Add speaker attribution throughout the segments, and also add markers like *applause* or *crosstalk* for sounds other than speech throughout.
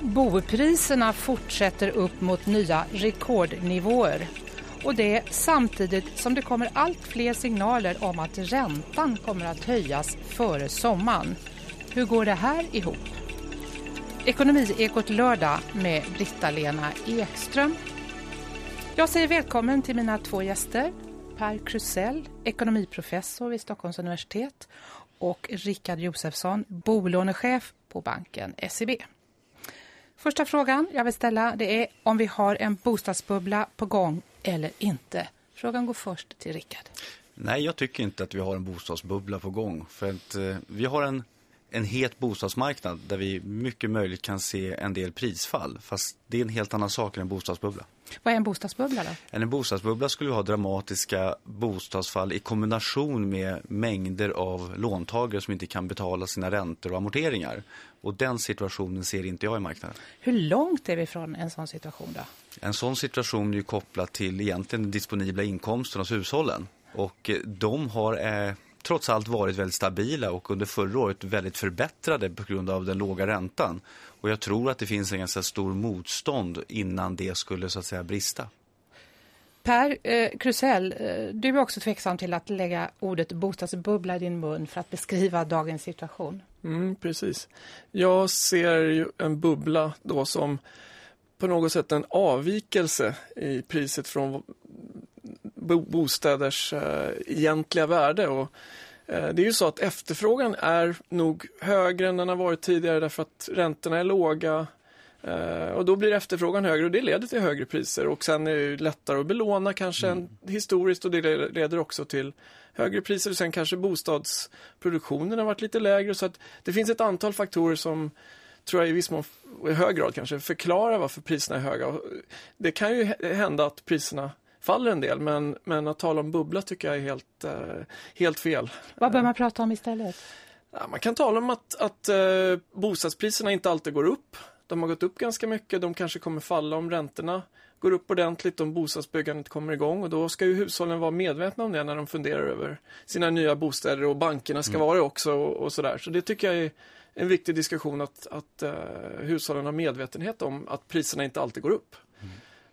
Speaker 1: Bopriserna fortsätter upp mot nya rekordnivåer. Och det samtidigt som det kommer allt fler signaler om att räntan kommer att höjas före sommaren. Hur går det här ihop? Ekonomiekot lördag med Britta-Lena Ekström. Jag säger välkommen till mina två gäster. Per Krusell, ekonomiprofessor vid Stockholms universitet och Rickard Josefsson, bolånechef på banken SEB. Första frågan jag vill ställa det är om vi har en bostadsbubbla på gång eller inte. Frågan går först till Rickard.
Speaker 2: Nej, jag tycker inte att vi har en bostadsbubbla på gång. För att eh, vi har en, en het bostadsmarknad där vi mycket möjligt kan se en del prisfall. Fast det är en helt annan sak än en bostadsbubbla.
Speaker 1: Vad är en bostadsbubbla då?
Speaker 2: En bostadsbubbla skulle ha dramatiska bostadsfall i kombination med mängder av låntagare som inte kan betala sina räntor och amorteringar. Och den situationen ser inte jag i marknaden.
Speaker 1: Hur långt är vi från en sån situation då?
Speaker 2: En sån situation är ju kopplad till egentligen den disponibla inkomsten hos hushållen. Och eh, de har eh, trots allt varit väldigt stabila och under förra året väldigt förbättrade på grund av den låga räntan. Och jag tror att det finns en ganska stor motstånd innan det skulle så att säga brista.
Speaker 1: Per eh, Krusell, eh, du är också tveksam till att lägga ordet bostadsbubbla i din mun för att beskriva dagens situation.
Speaker 3: Mm, precis. Jag ser ju en bubbla då som på något sätt en avvikelse i priset från bostäders eh, egentliga värde. Och, eh, det är ju så att efterfrågan är nog högre än den har varit tidigare därför att räntorna är låga. Eh, och då blir efterfrågan högre och det leder till högre priser och sen är det lättare att belåna kanske mm. historiskt och det leder också till högre priser och sen kanske bostadsproduktionen har varit lite lägre så att det finns ett antal faktorer som tror jag i viss mån, i hög grad kanske, förklarar varför priserna är höga. Det kan ju hända att priserna faller en del, men, men att tala om bubbla tycker jag är helt, eh, helt fel.
Speaker 1: Vad bör man prata om istället?
Speaker 3: Man kan tala om att, att eh, bostadspriserna inte alltid går upp. De har gått upp ganska mycket, de kanske kommer falla om räntorna går upp ordentligt, om bostadsbyggandet kommer igång och då ska ju hushållen vara medvetna om det när de funderar över sina nya bostäder och bankerna ska mm. vara det också och, och sådär. Så det tycker jag är en viktig diskussion att, att uh, hushållen har medvetenhet om att priserna inte alltid går upp.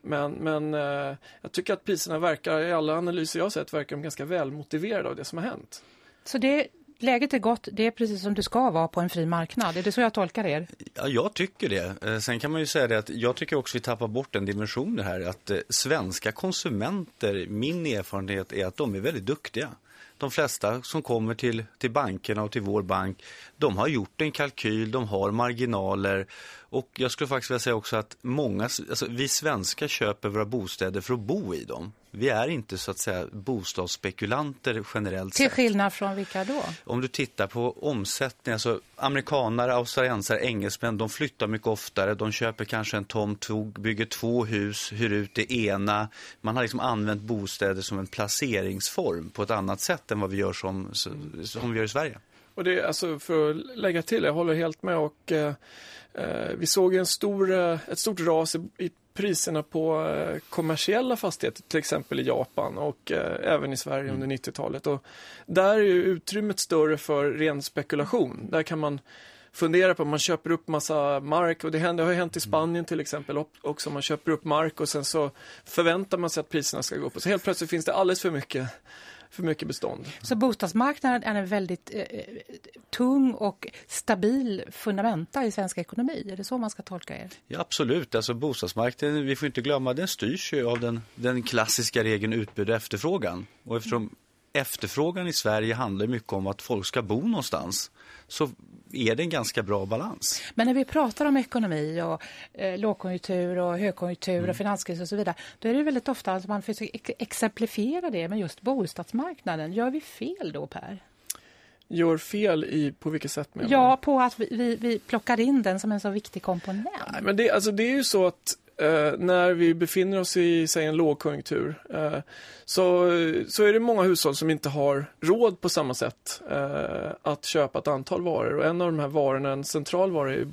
Speaker 3: Men, men uh, jag tycker att priserna verkar, i alla analyser jag har sett, verkar de ganska välmotiverade av det som har hänt.
Speaker 1: Så det, läget är gott, det är precis som det ska vara på en fri marknad. Är det så jag tolkar er?
Speaker 2: Ja, jag tycker det. Eh, sen kan man ju säga det att jag tycker också vi tappar bort en dimension här. Att svenska konsumenter, min erfarenhet är att de är väldigt duktiga de flesta som kommer till, till bankerna och till vår bank, de har gjort en kalkyl, de har marginaler och jag skulle faktiskt vilja säga också att många, alltså vi svenskar köper våra bostäder för att bo i dem. Vi är inte så att säga bostadsspekulanter generellt
Speaker 1: Till skillnad från vilka då?
Speaker 2: Om du tittar på omsättning, alltså amerikanare, australiensare, engelsmän, de flyttar mycket oftare. De köper kanske en tomt, bygger två hus, hyr ut det ena. Man har liksom använt bostäder som en placeringsform på ett annat sätt än vad vi gör som, som vi gör i Sverige.
Speaker 3: Och det, alltså för att lägga till, jag håller helt med och eh vi såg en stor, eh, ett stort ras i, priserna på eh, kommersiella fastigheter, till exempel i Japan och eh, även i Sverige mm. under 90-talet. Och där är utrymmet större för ren spekulation. Där kan man fundera på, man köper upp massa mark och det, händer, det har hänt i mm. Spanien till exempel också. Man köper upp mark och sen så förväntar man sig att priserna ska gå upp. Och så helt plötsligt finns det alldeles för mycket för mycket bestånd.
Speaker 1: Så bostadsmarknaden är en väldigt eh, tung och stabil fundamenta i svensk ekonomi? Är det så man ska tolka er?
Speaker 2: Ja, absolut. Alltså bostadsmarknaden, vi får inte glömma, den styrs ju av den, den klassiska regeln utbud och efterfrågan. Och eftersom mm. efterfrågan i Sverige handlar mycket om att folk ska bo någonstans så är det en ganska bra balans.
Speaker 1: Men när vi pratar om ekonomi och eh, lågkonjunktur och högkonjunktur mm. och finanskris och så vidare, då är det väldigt ofta att man försöker exemplifiera det med just bostadsmarknaden. Gör vi fel då, Per?
Speaker 3: Gör fel i på vilket sätt? Menar
Speaker 1: ja, på att vi, vi, vi plockar in den som en så viktig komponent.
Speaker 3: Nej, men det, alltså det är ju så att eh, när vi befinner oss i säg, en lågkonjunktur eh, så, så är det många hushåll som inte har råd på samma sätt eh, att köpa ett antal varor. Och en av de här varorna, en central vara, är,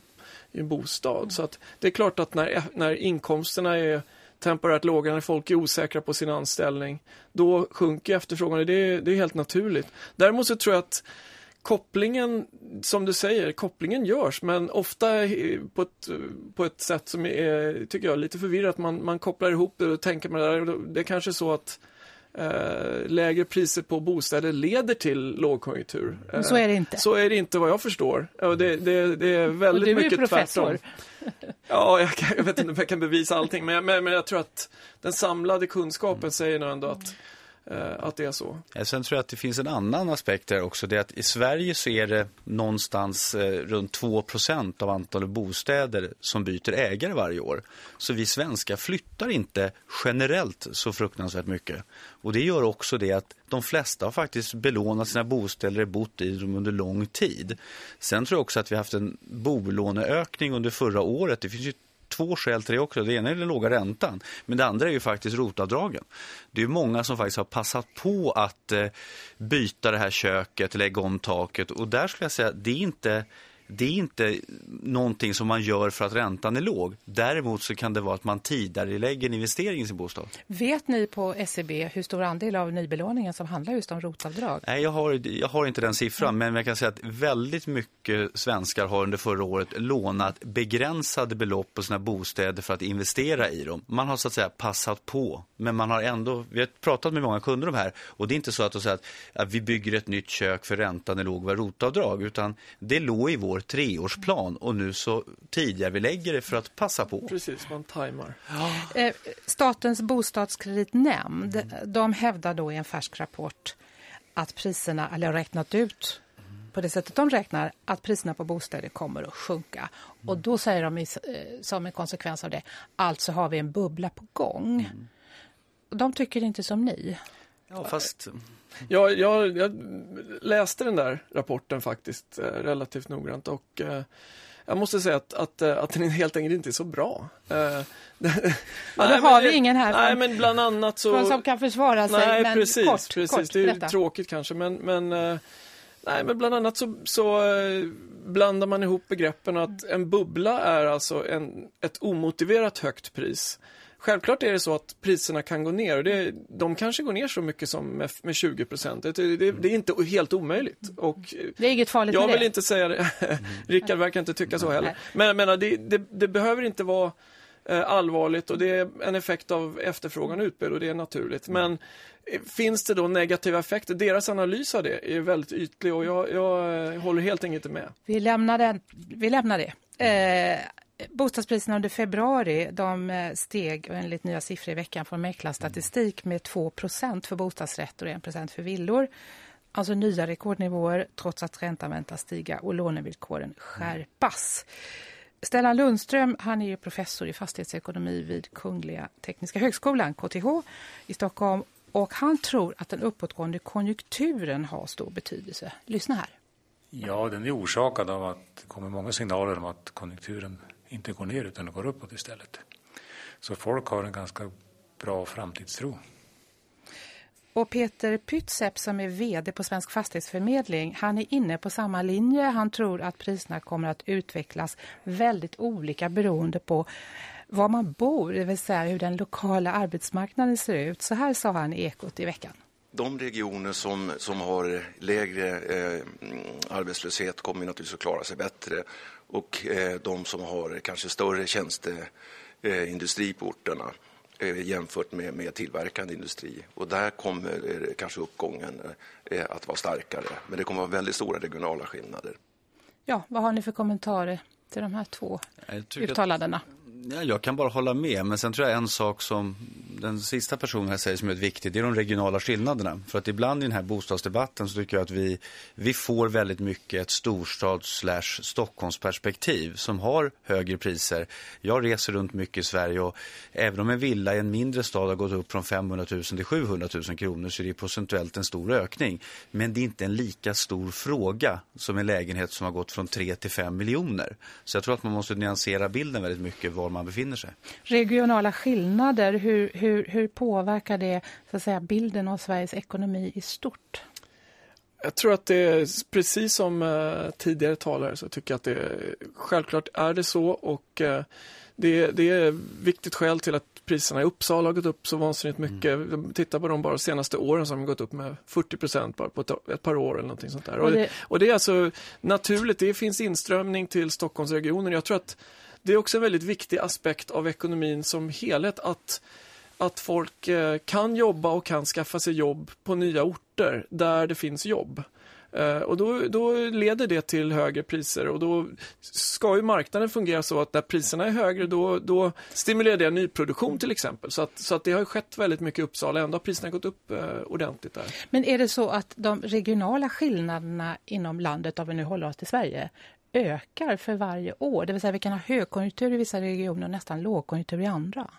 Speaker 3: är bostad. Mm. Så att det är klart att när, när inkomsterna är temporärt låga, när folk är osäkra på sin anställning, då sjunker efterfrågan. Det är, det är helt naturligt. Däremot så tror jag att kopplingen, som du säger, kopplingen görs men ofta på ett, på ett sätt som är, tycker jag, lite förvirrat. Man, man kopplar ihop det och tänker med det där. Det är kanske så att eh, lägre priser på bostäder leder till lågkonjunktur.
Speaker 1: Men så är det inte.
Speaker 3: Så är det inte vad jag förstår. Det, det, det är väldigt
Speaker 1: och du är
Speaker 3: mycket
Speaker 1: professor.
Speaker 3: tvärtom. *laughs* Ja, jag, kan, jag, vet inte om jag kan bevisa allting, men, men, men jag tror att den samlade kunskapen mm. säger nog ändå att Eh, Eh, att det är så.
Speaker 2: Eh, sen tror jag att det finns en annan aspekt där också. Det är att i Sverige så är det någonstans eh, runt 2 % av antalet bostäder som byter ägare varje år. Så vi svenskar flyttar inte generellt så fruktansvärt mycket. Och det gör också det att de flesta har faktiskt belånat sina bostäder och bott i dem under lång tid. Sen tror jag också att vi har haft en bolåneökning under förra året. Det finns ju två skäl till det också. Det ena är den låga räntan, men det andra är ju faktiskt rotavdragen. Det är många som faktiskt har passat på att eh, byta det här köket, lägga om taket och där skulle jag säga det är inte det är inte någonting som man gör för att räntan är låg. Däremot så kan det vara att man tidigare lägger en investering i sin bostad.
Speaker 1: Vet ni på SEB hur stor andel av nybelåningen som handlar just om rotavdrag?
Speaker 2: Nej, jag har, jag har inte den siffran. Mm. Men jag kan säga att väldigt mycket svenskar har under förra året lånat begränsade belopp på sina bostäder för att investera i dem. Man har så att säga passat på. Men man har ändå, vi har pratat med många kunder om det här. Och det är inte så att, att, att, att vi bygger ett nytt kök för räntan är låg var rotavdrag. Utan det låg i vår vår treårsplan och nu så tidigare vi lägger det för att passa på.
Speaker 3: Precis, man tajmar.
Speaker 1: Ja. Eh, Statens bostadskreditnämnd, mm. de hävdar då i en färsk rapport att priserna, eller räknat ut på det sättet de räknar, att priserna på bostäder kommer att sjunka. Mm. Och då säger de eh, som en konsekvens av det, alltså har vi en bubbla på gång. Mm. De tycker inte som ni.
Speaker 2: Ja, fast
Speaker 3: Ja, jag, jag, läste den där rapporten faktiskt eh, relativt noggrant och eh, jag måste säga att, att, eh, att den helt enkelt inte är så bra. *laughs*
Speaker 1: Ja, då nej, har vi ingen här
Speaker 3: nej, men bland annat så,
Speaker 1: som kan försvara sig.
Speaker 3: Nej,
Speaker 1: men
Speaker 3: precis,
Speaker 1: kort,
Speaker 3: precis.
Speaker 1: Kort,
Speaker 3: det är berätta. tråkigt kanske, men, men, nej, men bland annat så, så blandar man ihop begreppen att en bubbla är alltså en, ett omotiverat högt pris. Självklart är det så att priserna kan gå ner och det, de kanske går ner så mycket som med, med 20 procent. Det, det, det, är inte helt omöjligt. Och
Speaker 1: det är inget farligt
Speaker 3: Jag
Speaker 1: vill
Speaker 3: det. inte säga det. *laughs* Rickard verkar inte tycka så heller. Men jag menar, det, behöver inte vara eh, allvarligt och det är en effekt av efterfrågan och utbud och det är naturligt. Men eh, finns det då negativa effekter? Deras analys av det är väldigt ytlig och jag, jag eh, håller helt enkelt inte med.
Speaker 1: Vi lämnar, den, vi lämnar det. Eh, Bostadspriserna under februari de eh, steg enligt nya siffror i veckan från mäklarstatistik med 2% för bostadsrätter och 1% för villor. Alltså nya rekordnivåer trots att räntan väntas stiga och lånevillkoren skärpas. Stellan Lundström han är ju professor i fastighetsekonomi vid Kungliga Tekniska högskolan, KTH, i Stockholm. Och han tror att den uppåtgående konjunkturen har stor betydelse. Lyssna här.
Speaker 4: Ja, den är orsakad av att det kommer många signaler om att konjunkturen inte går ner utan går uppåt istället. Så folk har en ganska bra framtidstro.
Speaker 1: Och Peter Pytsepp som är vd på Svensk fastighetsförmedling, han är inne på samma linje. Han tror att priserna kommer att utvecklas väldigt olika beroende på var man bor, det vill säga hur den lokala arbetsmarknaden ser ut. Så här sa han i Ekot i veckan.
Speaker 5: De regioner som, som har lägre eh, arbetslöshet kommer naturligtvis att klara sig bättre och eh, de som har kanske större tjänsteindustri på orterna eh, jämfört med, med tillverkande industri. Och där kommer eh, kanske uppgången eh, att vara starkare. Men det kommer att vara väldigt stora regionala skillnader.
Speaker 1: Ja, vad har ni för kommentarer till de här två uttalandena?
Speaker 2: Ja, jag kan bara hålla med, men sen tror jag en sak som den sista personen här säger som är viktigt, det är de regionala skillnaderna. För att ibland i den här bostadsdebatten så tycker jag att vi, vi får väldigt mycket ett storstads slash Stockholmsperspektiv som har högre priser. Jag reser runt mycket i Sverige och även om en villa i en mindre stad har gått upp från 500 000 till 700 000 kronor så är det procentuellt en stor ökning. Men det är inte en lika stor fråga som en lägenhet som har gått från 3 till 5 miljoner. Så jag tror att man måste nyansera bilden väldigt mycket var man befinner sig.
Speaker 1: Regionala skillnader, hur, hur, hur påverkar det så att säga, bilden av Sveriges ekonomi i stort?
Speaker 3: Jag tror att det är precis som uh, tidigare talare så tycker jag att det självklart är det så och uh, det, det är viktigt skäl till att priserna i Uppsala har gått upp så vansinnigt mycket. Mm. Titta på de bara senaste åren som har gått upp med 40 procent bara på ett, ett, par år eller någonting sånt där. Och det, och det är alltså naturligt, det finns inströmning till Stockholmsregionen. Jag tror att det är också en väldigt viktig aspekt av ekonomin som helhet att att folk eh, kan jobba och kan skaffa sig jobb på nya orter där det finns jobb. Eh, och då, då, leder det till högre priser och då ska ju marknaden fungera så att när priserna är högre då, då stimulerar det nyproduktion till exempel. Så att, så att det har skett väldigt mycket i Uppsala, ändå har priserna gått upp eh, ordentligt där.
Speaker 1: Men är det så att de regionala skillnaderna inom landet, om vi nu håller oss till Sverige, ökar för varje år? Det vill säga vi kan ha högkonjunktur i vissa regioner och nästan lågkonjunktur i andra?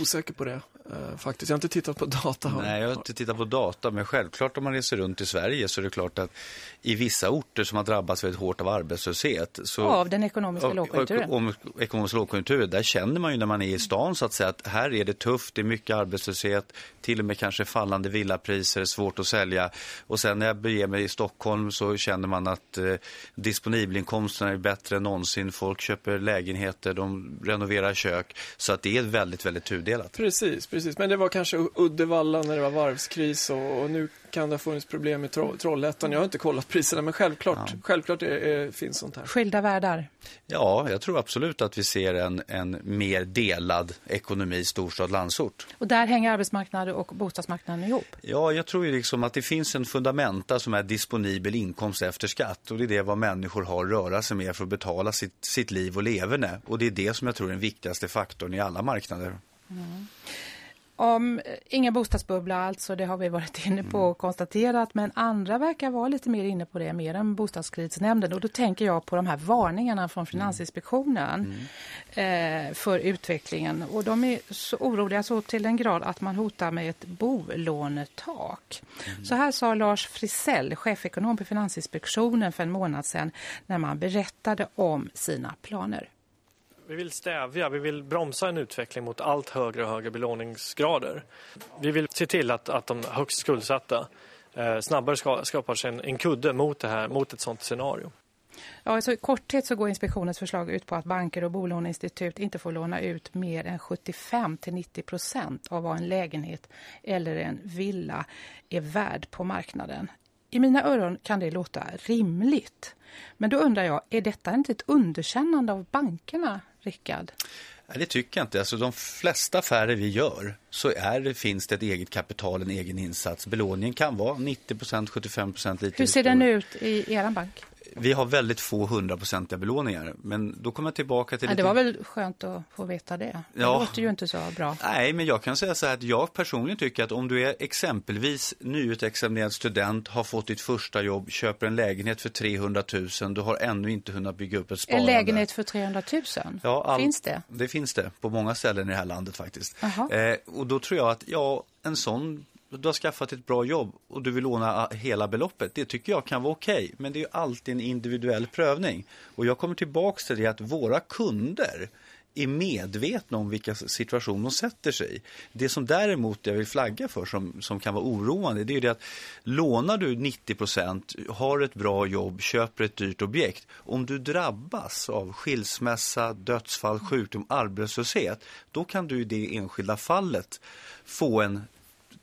Speaker 3: Osäker på det. Uh, faktiskt. Jag har inte tittat på data.
Speaker 2: Nej, jag har inte tittat på data. Men självklart om man reser runt i Sverige så är det klart att i vissa orter som har drabbats väldigt hårt av arbetslöshet. Så,
Speaker 1: av den ekonomiska av, lågkonjunkturen.
Speaker 2: Om ekonomisk lågkonjunktur. Där känner man ju när man är i stan så att säga att här är det tufft, det är mycket arbetslöshet. Till och med kanske fallande villapriser, svårt att sälja. Och sen när jag beger mig i Stockholm så känner man att eh, disponibelinkomsterna är bättre än någonsin. Folk köper lägenheter, de renoverar kök. Så att det är väldigt, väldigt tudelat.
Speaker 3: Precis precis. Men det var kanske Uddevalla när det var varvskris och, och nu kan det ha funnits problem i Trollhättan. Jag har inte kollat priserna men självklart, ja. självklart är, är, finns sånt här.
Speaker 1: Skilda världar?
Speaker 2: Ja, jag tror absolut att vi ser en, en mer delad ekonomi storstad-landsort.
Speaker 1: Och där hänger arbetsmarknaden och bostadsmarknaden ihop?
Speaker 2: Ja, jag tror ju liksom att det finns en fundamenta som är disponibel inkomst efter skatt och det är det vad människor har att röra sig med för att betala sitt, sitt liv och leverne. Och det är det som jag tror är den viktigaste faktorn i alla marknader. Mm.
Speaker 1: Om ingen bostadsbubbla alltså, det har vi varit inne på och konstaterat, men andra verkar vara lite mer inne på det, mer än bostadskreditnämnden. Och då tänker jag på de här varningarna från Finansinspektionen mm. eh, för utvecklingen. Och de är så oroliga så till den grad att man hotar med ett bolånetak. Mm. Så här sa Lars Frisell, chefekonom på Finansinspektionen för en månad sedan, när man berättade om sina planer.
Speaker 6: Vi vill stävja, vi vill bromsa en utveckling mot allt högre och högre belåningsgrader. Vi vill se till att, att de högst skuldsatta eh, snabbare ska, skapar sig en, en kudde mot, det här, mot ett sånt scenario.
Speaker 1: Ja, alltså I korthet så går inspektionens förslag ut på att banker och bolåneinstitut inte får låna ut mer än 75-90 procent av vad en lägenhet eller en villa är värd på marknaden. I mina öron kan det låta rimligt. Men då undrar jag, är detta inte ett underkännande av bankerna, Rickard?
Speaker 2: Nej, det tycker jag inte. Alltså, de flesta affärer vi gör så är, finns det ett eget kapital, en egen insats. Belåningen kan vara 90% 75 lite.
Speaker 1: Hur ser den ut i er bank?
Speaker 2: Vi har väldigt få hundraprocentiga belåningar. Men då kommer jag tillbaka till...
Speaker 1: Ja, det var väl skönt att få veta det. Det ja. låter ju inte så bra.
Speaker 2: Nej, men jag kan säga så här att jag personligen tycker att om du är exempelvis nyutexaminerad student, har fått ditt första jobb, köper en lägenhet för 300 000, du har ännu inte hunnit bygga upp ett sparande.
Speaker 1: En lägenhet för 300 000? Ja, all... finns det?
Speaker 2: Det finns det på många ställen i det här landet faktiskt. Eh, och då tror jag att ja, en sån du har skaffat ett bra jobb och du vill låna hela beloppet. Det tycker jag kan vara okej. Okay. Men det är alltid en individuell prövning. Och jag kommer tillbaka till det att våra kunder är medvetna om vilka situationer de sätter sig i. Det som däremot jag vill flagga för som, som kan vara oroande det är det att lånar du 90 procent, har ett bra jobb, köper ett dyrt objekt. Om du drabbas av skilsmässa, dödsfall, sjukdom, arbetslöshet då kan du i det enskilda fallet få en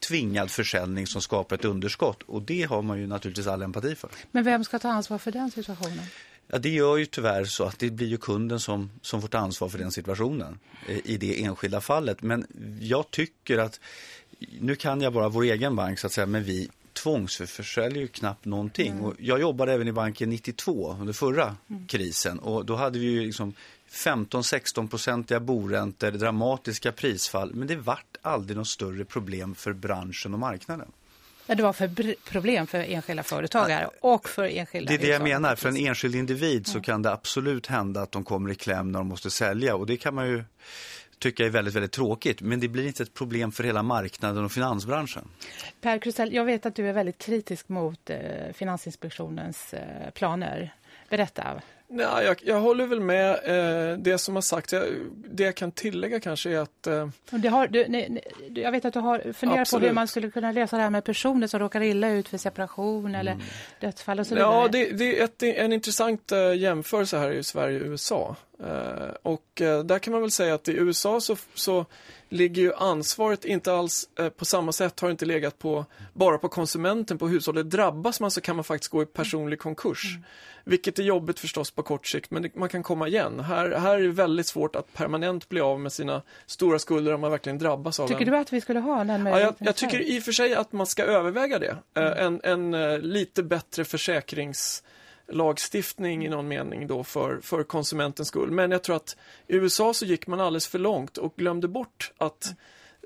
Speaker 2: tvingad försäljning som skapar ett underskott. Och det har man ju naturligtvis all empati för.
Speaker 1: Men vem ska ta ansvar för den situationen?
Speaker 2: Ja, det gör ju tyvärr så att det blir ju kunden som, som får ta ansvar för den situationen eh, i det enskilda fallet. Men jag tycker att, nu kan jag bara vår egen bank så att säga, men vi tvångsförsäljer ju knappt någonting. Mm. Och jag jobbade även i banken 92 under förra mm. krisen och då hade vi ju liksom 15-16-procentiga boräntor, dramatiska prisfall. Men det vart aldrig något större problem för branschen och marknaden.
Speaker 1: Det var för problem för enskilda företagare och för enskilda
Speaker 2: Det är det jag menar. För en enskild individ så kan det absolut hända att de kommer i kläm när de måste sälja. Och det kan man ju tycka är väldigt, väldigt tråkigt. Men det blir inte ett problem för hela marknaden och finansbranschen.
Speaker 1: Per Krusell, jag vet att du är väldigt kritisk mot eh, Finansinspektionens eh, planer. Berätta.
Speaker 3: Nej, jag, jag håller väl med eh, det som har sagts. Jag, det jag kan tillägga kanske är att... Eh,
Speaker 1: Det har, du, nej, nej, jag vet att du har funderat på
Speaker 3: Absolut.
Speaker 1: hur man skulle kunna lösa det här med personer som råkar illa ut för separation eller dödsfall och så vidare.
Speaker 3: Ja, det, det är ett, en intressant eh, jämförelse här i Sverige och USA. Eh, och eh, där kan man väl säga att i USA så, så ligger ju ansvaret inte alls eh, på samma sätt, har inte legat på bara på konsumenten, på hushållet. Drabbas man så kan man faktiskt gå i personlig konkurs. Vilket är jobbigt förstås på kort sikt, men det, man kan komma igen. Här, här är det väldigt svårt att permanent bli av med sina stora skulder om man verkligen drabbas av
Speaker 1: Tycker
Speaker 3: en
Speaker 1: du att vi skulle ha den
Speaker 3: Ja, jag, jag tycker i och för sig att man ska överväga det. Eh, En, en lite bättre försäkringslagstiftning i någon mening då för, för konsumentens skull. Men jag tror att i USA så gick man alldeles för långt och glömde bort att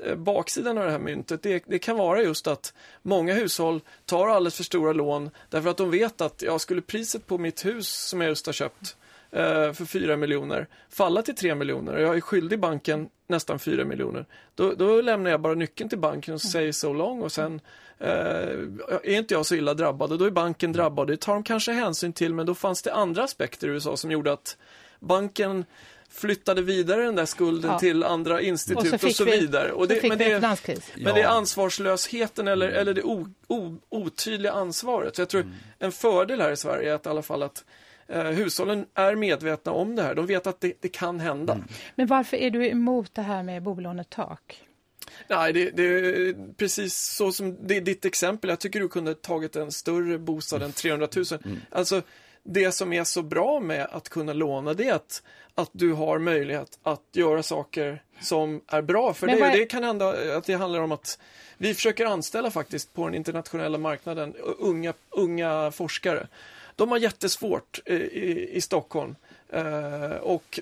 Speaker 3: eh, baksidan av det här myntet, det, det kan vara just att många hushåll tar alldeles för stora lån därför att de vet att ja, skulle priset på mitt hus som jag just har köpt eh, för 4 miljoner falla till 3 miljoner och jag är skyldig banken nästan 4 miljoner. Då, då lämnar jag bara nyckeln till banken och säger so long och sen eh, är inte jag så illa drabbad och då är banken drabbad. Det tar de kanske hänsyn till men då fanns det andra aspekter i USA som gjorde att banken flyttade vidare den där skulden
Speaker 1: Ja.
Speaker 3: till andra institut och så,
Speaker 1: fick vi-
Speaker 3: vidare. Och
Speaker 1: så fick
Speaker 3: men
Speaker 1: vi en
Speaker 3: det,
Speaker 1: finanskris.
Speaker 3: men det är ansvarslösheten eller, eller det o, o, otydliga ansvaret. Så jag tror en fördel här i Sverige är att i alla fall att eh, hushållen är medvetna om det här. De vet att det, det kan hända.
Speaker 1: Men varför är du emot det här med bolånetak?
Speaker 3: Nej, det, det är precis så som det är ditt exempel. Jag tycker du kunde tagit en större bostad än 300 000. Alltså, det som är så bra med att kunna låna det är att, att du har möjlighet att göra saker som är bra för
Speaker 1: Men
Speaker 3: dig.
Speaker 1: är-
Speaker 3: det kan hända att det handlar om att vi försöker anställa faktiskt på den internationella marknaden unga, unga forskare. De har jättesvårt eh, i, i Stockholm. Eh, och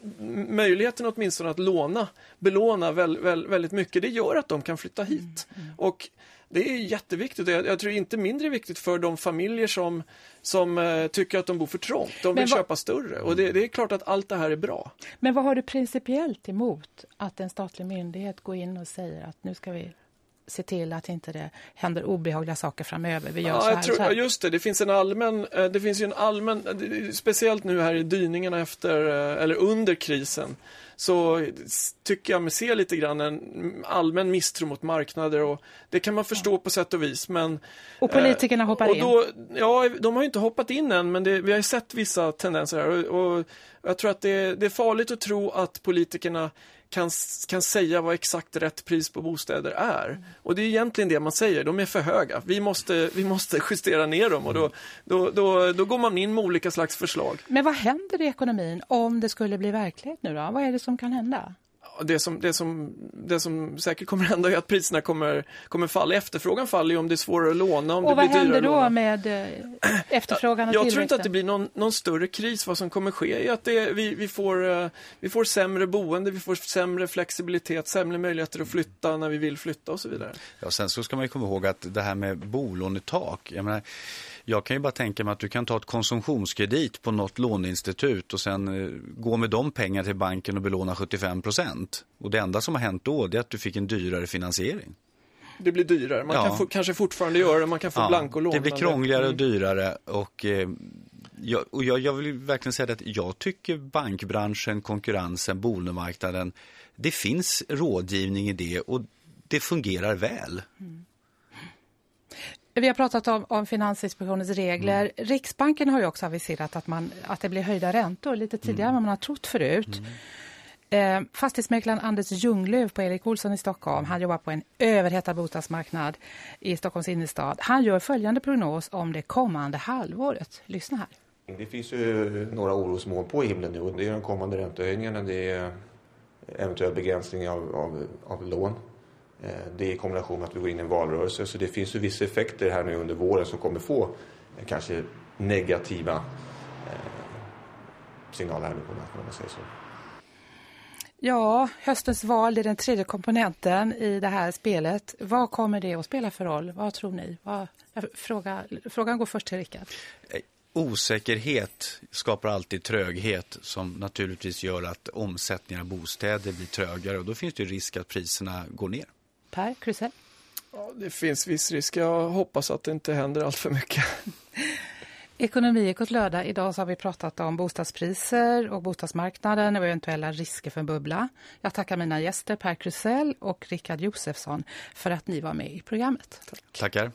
Speaker 3: möjligheten åtminstone att låna, belåna väl, väl, väldigt mycket, det gör att de kan flytta hit. Och det är jätteviktigt. Jag, jag tror inte mindre viktigt för de familjer som, som eh, tycker att de bor för trångt. De vill
Speaker 1: vad-
Speaker 3: köpa större. Och det, det är klart att allt det här är bra.
Speaker 1: Men vad har du principiellt emot att en statlig myndighet går in och säger att nu ska vi se till att inte det händer obehagliga saker framöver. Vi gör
Speaker 3: Ja,
Speaker 1: så här,
Speaker 3: tror,
Speaker 1: så här.
Speaker 3: ja, just det. Det finns en allmän, eh, det finns ju en allmän, eh, speciellt nu här i dyningarna efter, eh, eller under krisen, så tycker jag mig se lite grann en allmän misstro mot marknader och det kan man förstå på sätt och vis, men
Speaker 1: Och politikerna hoppar
Speaker 3: och
Speaker 1: in.
Speaker 3: då, Ja, de har ju inte hoppat in än, men det, vi har sett vissa tendenser här och, och jag tror att det, det är farligt att tro att politikerna kan, kan säga vad exakt rätt pris på bostäder är. Och det är egentligen det man säger, de är för höga. Vi måste, vi måste *laughs* justera ner dem och då, då, då, då går man in med olika slags förslag.
Speaker 1: Men vad händer i ekonomin om det skulle bli verklighet nu då? Vad är det som kan hända?
Speaker 3: Det som, det, som, det som säkert kommer hända är att priserna kommer, kommer falla. Efterfrågan faller ju om det är svårare att låna, om
Speaker 1: Och
Speaker 3: det
Speaker 1: vad
Speaker 3: blir
Speaker 1: händer då
Speaker 3: låna.
Speaker 1: med eh, *clears throat* efterfrågan och
Speaker 3: Jag tror inte att det blir någon, någon större kris. Vad som kommer ske är att det, vi, vi, får, eh, vi får sämre boende, vi får sämre flexibilitet, sämre möjligheter att flytta när vi vill flytta och så vidare.
Speaker 2: Ja, sen så ska man ju komma ihåg att det här med bolånetak, jag menar, jag kan ju bara tänka mig att du kan ta ett konsumtionskredit på något låneinstitut och sen eh, gå med de pengar till banken och belåna 75 procent. Och det enda som har hänt då är att du fick en dyrare finansiering.
Speaker 3: Det blir dyrare. Man
Speaker 2: Ja.
Speaker 3: kan få, kanske fortfarande göra det, man kan få
Speaker 2: Ja,
Speaker 3: blankolån.
Speaker 2: det blir krångligare och
Speaker 3: mm.
Speaker 2: dyrare och, eh, jag, och jag, jag vill verkligen säga att jag tycker bankbranschen, konkurrensen, bolånemarknaden, det finns rådgivning i det och det fungerar väl.
Speaker 1: Vi har pratat om, om Finansinspektionens regler.
Speaker 3: Mm.
Speaker 1: Riksbanken har ju också aviserat att, man, att det blir höjda räntor lite tidigare än vad man har trott förut. Eh, fastighetsmäklaren Anders Ljunglöf på Erik Olsson i Stockholm, han jobbar på en överhettad bostadsmarknad i Stockholms innerstad. Han gör följande prognos om det kommande halvåret. Lyssna här.
Speaker 7: Det finns ju några orosmoln på himlen nu det är de kommande räntehöjningarna, det är eventuell begränsning av, av, av lån. Eh, det är i kombination med att vi går in i en valrörelse så det finns ju vissa effekter här nu under våren som kommer få eh, kanske negativa eh, signaler här nu på marknaden om man säger så.
Speaker 1: Ja, höstens val är den tredje komponenten i det här spelet. Vad kommer det att spela för roll? Vad tror ni? Vad, fråga, frågan går först till Rickard.
Speaker 2: Osäkerhet skapar alltid tröghet som naturligtvis gör att omsättningen av bostäder blir trögare och då finns det risk att priserna går ner.
Speaker 1: Per Krusell?
Speaker 3: Ja, det finns viss risk. Jag hoppas att det inte händer allt för mycket.
Speaker 1: Ekonomiekot lördag. Idag så har vi pratat om bostadspriser och bostadsmarknaden och eventuella risker för en bubbla. Jag tackar mina gäster Per Krusell och Rickard Josefsson för att ni var med i programmet.
Speaker 2: Tackar.